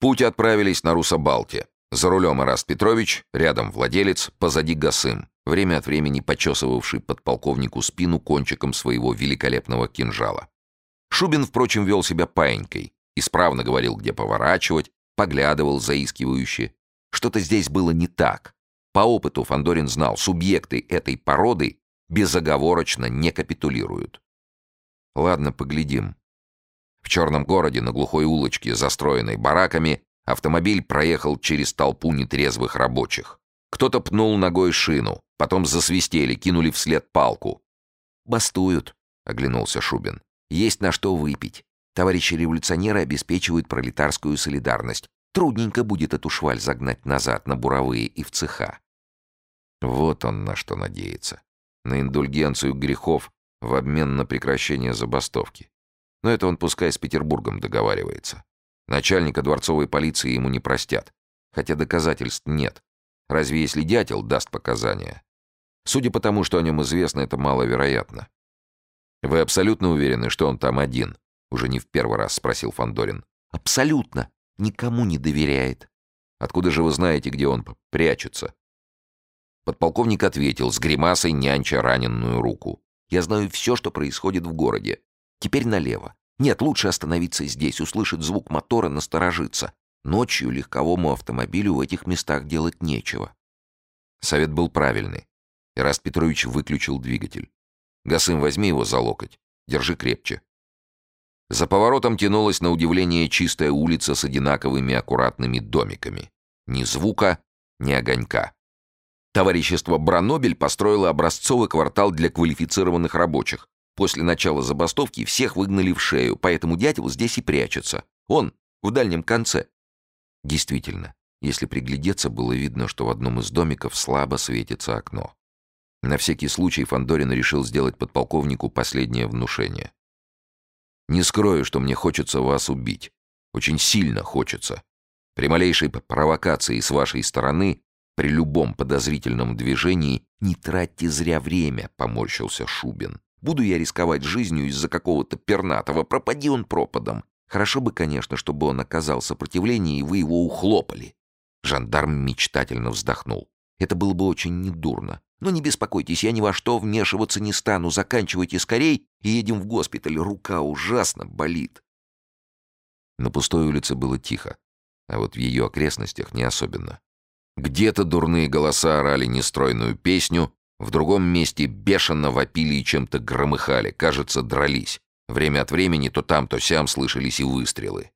путь отправились на Русабалте. За рулем Ираст Петрович, рядом владелец, позади Гасым, время от времени почесывавший подполковнику спину кончиком своего великолепного кинжала. Шубин, впрочем, вел себя паинькой, исправно говорил, где поворачивать, поглядывал заискивающе. Что-то здесь было не так. По опыту Фандорин знал, субъекты этой породы безоговорочно не капитулируют. Ладно, поглядим. В черном городе на глухой улочке, застроенной бараками, автомобиль проехал через толпу нетрезвых рабочих. Кто-то пнул ногой шину, потом засвистели, кинули вслед палку. «Бастуют», — оглянулся Шубин. «Есть на что выпить. Товарищи революционеры обеспечивают пролетарскую солидарность. Трудненько будет эту шваль загнать назад на буровые и в цеха». Вот он на что надеется. На индульгенцию грехов в обмен на прекращение забастовки. Но это он пускай с Петербургом договаривается. Начальника дворцовой полиции ему не простят. Хотя доказательств нет. Разве если дятел даст показания? Судя по тому, что о нем известно, это маловероятно. «Вы абсолютно уверены, что он там один?» Уже не в первый раз спросил Фандорин. «Абсолютно. Никому не доверяет». «Откуда же вы знаете, где он прячется?» Подполковник ответил с гримасой нянча раненую руку. «Я знаю все, что происходит в городе. Теперь налево. Нет, лучше остановиться здесь, услышать звук мотора, насторожиться. Ночью легковому автомобилю в этих местах делать нечего». Совет был правильный. Ираст Петрович выключил двигатель. «Гасым, возьми его за локоть. Держи крепче». За поворотом тянулась на удивление чистая улица с одинаковыми аккуратными домиками. Ни звука, ни огонька. Товарищество «Бранобель» построило образцовый квартал для квалифицированных рабочих. После начала забастовки всех выгнали в шею, поэтому дятел здесь и прячется. Он в дальнем конце. Действительно, если приглядеться, было видно, что в одном из домиков слабо светится окно. На всякий случай Фандорин решил сделать подполковнику последнее внушение. «Не скрою, что мне хочется вас убить. Очень сильно хочется. При малейшей провокации с вашей стороны при любом подозрительном движении не тратьте зря время, поморщился Шубин. Буду я рисковать жизнью из-за какого-то пернатого, пропади он пропадом. Хорошо бы, конечно, чтобы он оказал сопротивление, и вы его ухлопали. Жандарм мечтательно вздохнул. Это было бы очень недурно. Но не беспокойтесь, я ни во что вмешиваться не стану. Заканчивайте скорей и едем в госпиталь. Рука ужасно болит. На пустой улице было тихо, а вот в ее окрестностях не особенно. Где-то дурные голоса орали нестройную песню, в другом месте бешено вопили и чем-то громыхали, кажется, дрались. Время от времени то там, то сям слышались и выстрелы.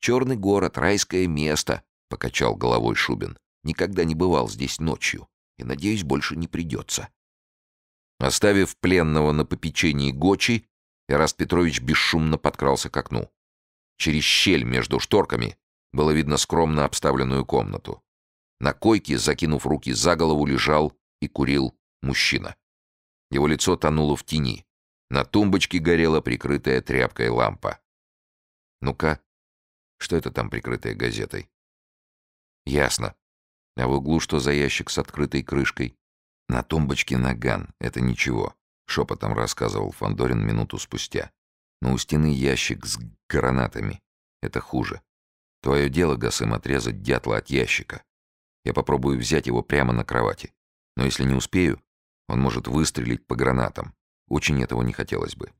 «Черный город, райское место», — покачал головой Шубин. «Никогда не бывал здесь ночью, и, надеюсь, больше не придется». Оставив пленного на попечении Гочи, Эраст Петрович бесшумно подкрался к окну. Через щель между шторками было видно скромно обставленную комнату. На койке, закинув руки за голову, лежал и курил мужчина. Его лицо тонуло в тени. На тумбочке горела прикрытая тряпкой лампа. «Ну-ка, что это там прикрытая газетой?» «Ясно. А в углу что за ящик с открытой крышкой?» «На тумбочке наган. Это ничего», — шепотом рассказывал Фандорин минуту спустя. «Но у стены ящик с гранатами. Это хуже. Твое дело, Гасым, отрезать дятла от ящика. Я попробую взять его прямо на кровати. Но если не успею, он может выстрелить по гранатам. Очень этого не хотелось бы.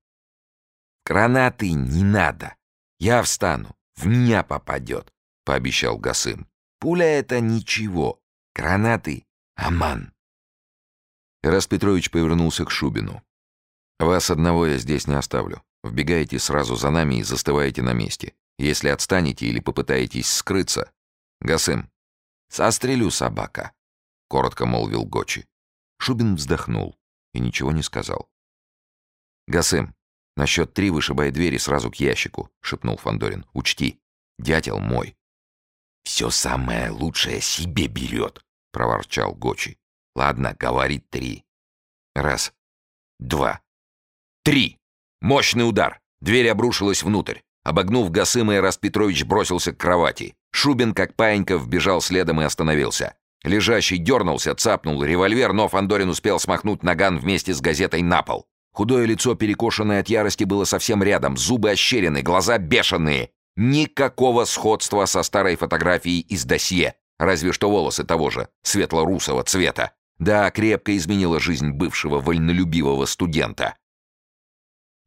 «Гранаты не надо. Я встану. В меня попадет», — пообещал Гасым. «Пуля — это ничего. Гранаты — аман». Раз Петрович повернулся к Шубину. «Вас одного я здесь не оставлю. Вбегаете сразу за нами и застываете на месте. Если отстанете или попытаетесь скрыться... Гасым, «Сострелю собака», — коротко молвил Гочи. Шубин вздохнул и ничего не сказал. «Гасым, на счет три вышибай двери сразу к ящику», — шепнул Фандорин. «Учти, дятел мой». «Все самое лучшее себе берет», — проворчал Гочи. «Ладно, говорит три». «Раз, два, три!» Мощный удар. Дверь обрушилась внутрь. Обогнув Гасыма, Ирас Петрович бросился к кровати. Шубин, как паинька, вбежал следом и остановился. Лежащий дернулся, цапнул револьвер, но Фандорин успел смахнуть наган вместе с газетой на пол. Худое лицо, перекошенное от ярости, было совсем рядом, зубы ощерены, глаза бешеные. Никакого сходства со старой фотографией из досье, разве что волосы того же, светло-русого цвета. Да, крепко изменила жизнь бывшего вольнолюбивого студента.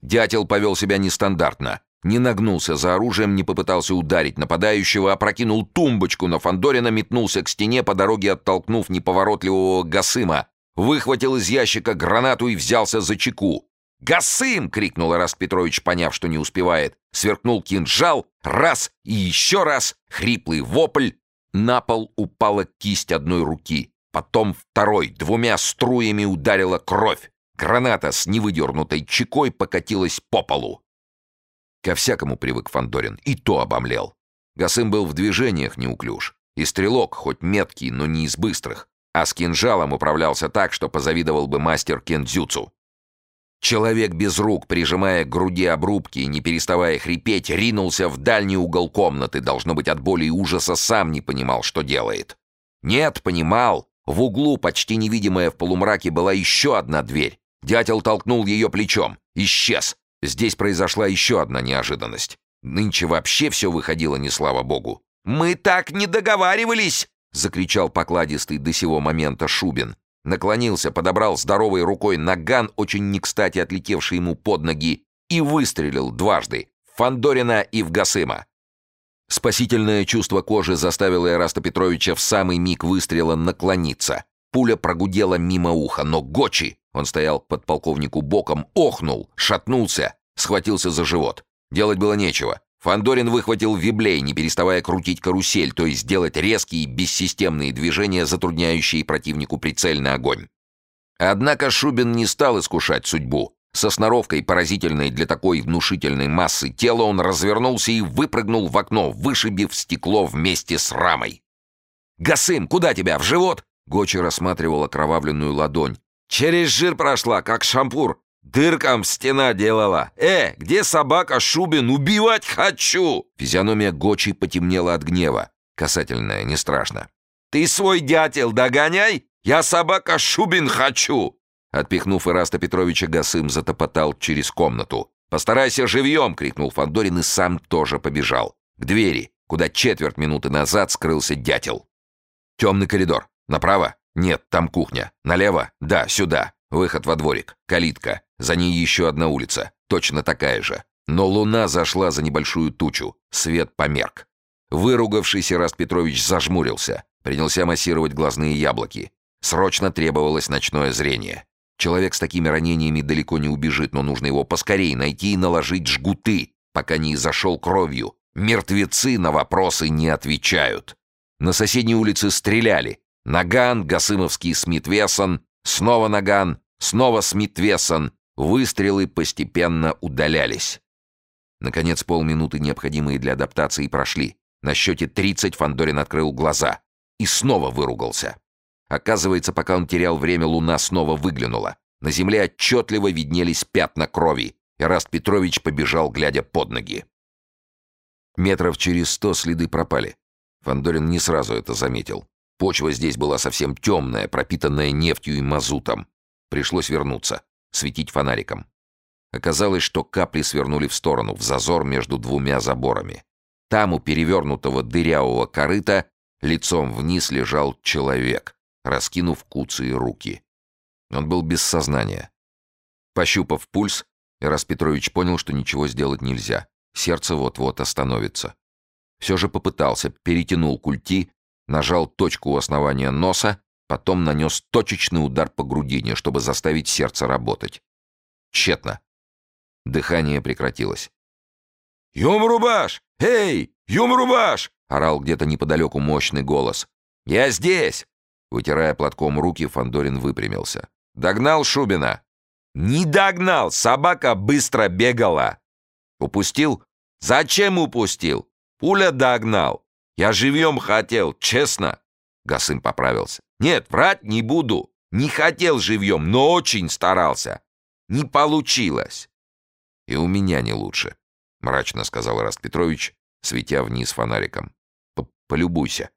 Дятел повел себя нестандартно. Не нагнулся за оружием, не попытался ударить нападающего, опрокинул тумбочку на Фандорина, метнулся к стене, по дороге оттолкнув неповоротливого Гасыма, выхватил из ящика гранату и взялся за чеку. «Гасым!» — крикнул Раст Петрович, поняв, что не успевает. Сверкнул кинжал, раз и еще раз, хриплый вопль. На пол упала кисть одной руки, потом второй, двумя струями ударила кровь. Граната с невыдернутой чекой покатилась по полу. Ко всякому привык Фандорин, и то обомлел. Гасым был в движениях неуклюж, и стрелок, хоть меткий, но не из быстрых, а с кинжалом управлялся так, что позавидовал бы мастер кендзюцу. Человек без рук, прижимая к груди обрубки и не переставая хрипеть, ринулся в дальний угол комнаты, должно быть, от боли и ужаса сам не понимал, что делает. Нет, понимал. В углу, почти невидимая в полумраке, была еще одна дверь. Дятел толкнул ее плечом. Исчез. Здесь произошла еще одна неожиданность. Нынче вообще все выходило не слава богу. «Мы так не договаривались!» — закричал покладистый до сего момента Шубин. Наклонился, подобрал здоровой рукой наган, очень не кстати отлетевший ему под ноги, и выстрелил дважды — в Фандорина и в Гасыма. Спасительное чувство кожи заставило Эраста Петровича в самый миг выстрела наклониться. Пуля прогудела мимо уха, но Гочи, он стоял под полковнику боком, охнул, шатнулся, схватился за живот. Делать было нечего. Фандорин выхватил виблей, не переставая крутить карусель, то есть делать резкие бессистемные движения, затрудняющие противнику прицельный огонь. Однако Шубин не стал искушать судьбу. Со сноровкой, поразительной для такой внушительной массы тела, он развернулся и выпрыгнул в окно, вышибив стекло вместе с рамой. «Гасым, куда тебя? В живот?» Гочи рассматривал окровавленную ладонь. «Через жир прошла, как шампур. Дыркам стена делала. Э, где собака Шубин? Убивать хочу!» Физиономия Гочи потемнела от гнева. Касательная, не страшно. «Ты свой дятел догоняй! Я собака Шубин хочу!» Отпихнув Ираста Петровича, Гасым затопотал через комнату. «Постарайся живьем!» — крикнул Фандорин и сам тоже побежал. К двери, куда четверть минуты назад скрылся дятел. Темный коридор. Направо? Нет, там кухня. Налево? Да, сюда. Выход во дворик. Калитка. За ней еще одна улица. Точно такая же. Но луна зашла за небольшую тучу. Свет померк. Выругавшийся Раст Петрович зажмурился. Принялся массировать глазные яблоки. Срочно требовалось ночное зрение. Человек с такими ранениями далеко не убежит, но нужно его поскорее найти и наложить жгуты, пока не изошел кровью. Мертвецы на вопросы не отвечают. На соседней улице стреляли. Наган, Гасымовский Смит-Вессон, снова Наган, снова Смит-Вессон. Выстрелы постепенно удалялись. Наконец, полминуты, необходимые для адаптации, прошли. На счете 30 Фандорин открыл глаза и снова выругался. Оказывается, пока он терял время, луна снова выглянула. На земле отчетливо виднелись пятна крови. и Раст Петрович побежал, глядя под ноги. Метров через сто следы пропали. Фандорин не сразу это заметил. Почва здесь была совсем темная, пропитанная нефтью и мазутом. Пришлось вернуться, светить фонариком. Оказалось, что капли свернули в сторону, в зазор между двумя заборами. Там у перевернутого дырявого корыта лицом вниз лежал человек, раскинув куцые руки. Он был без сознания. Пощупав пульс, Ирас Петрович понял, что ничего сделать нельзя. Сердце вот-вот остановится. Все же попытался, перетянул культи, нажал точку у основания носа, потом нанес точечный удар по грудине, чтобы заставить сердце работать. Тщетно. Дыхание прекратилось. «Юмрубаш! Эй, Юмрубаш!» — орал где-то неподалеку мощный голос. «Я здесь!» Вытирая платком руки, Фандорин выпрямился. «Догнал Шубина?» «Не догнал! Собака быстро бегала!» «Упустил?» «Зачем упустил? Пуля догнал! Я живьем хотел, честно!» Гасым поправился. «Нет, врать не буду. Не хотел живьем, но очень старался. Не получилось!» «И у меня не лучше», — мрачно сказал Раст Петрович, светя вниз фонариком. «Полюбуйся».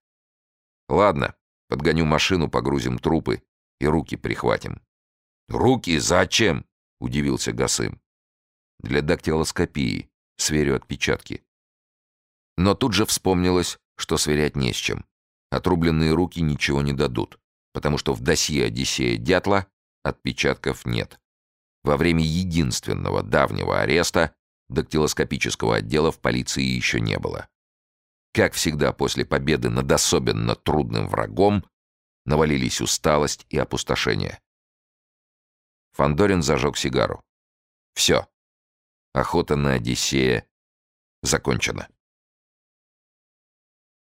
«Ладно, Подгоню машину, погрузим трупы и руки прихватим». «Руки зачем?» — удивился Гасым. «Для дактилоскопии. Сверю отпечатки». Но тут же вспомнилось, что сверять не с чем. Отрубленные руки ничего не дадут, потому что в досье Одиссея Дятла отпечатков нет. Во время единственного давнего ареста дактилоскопического отдела в полиции еще не было. Как всегда после победы над особенно трудным врагом навалились усталость и опустошение. Фандорин зажег сигару. Все. Охота на Одиссея закончена.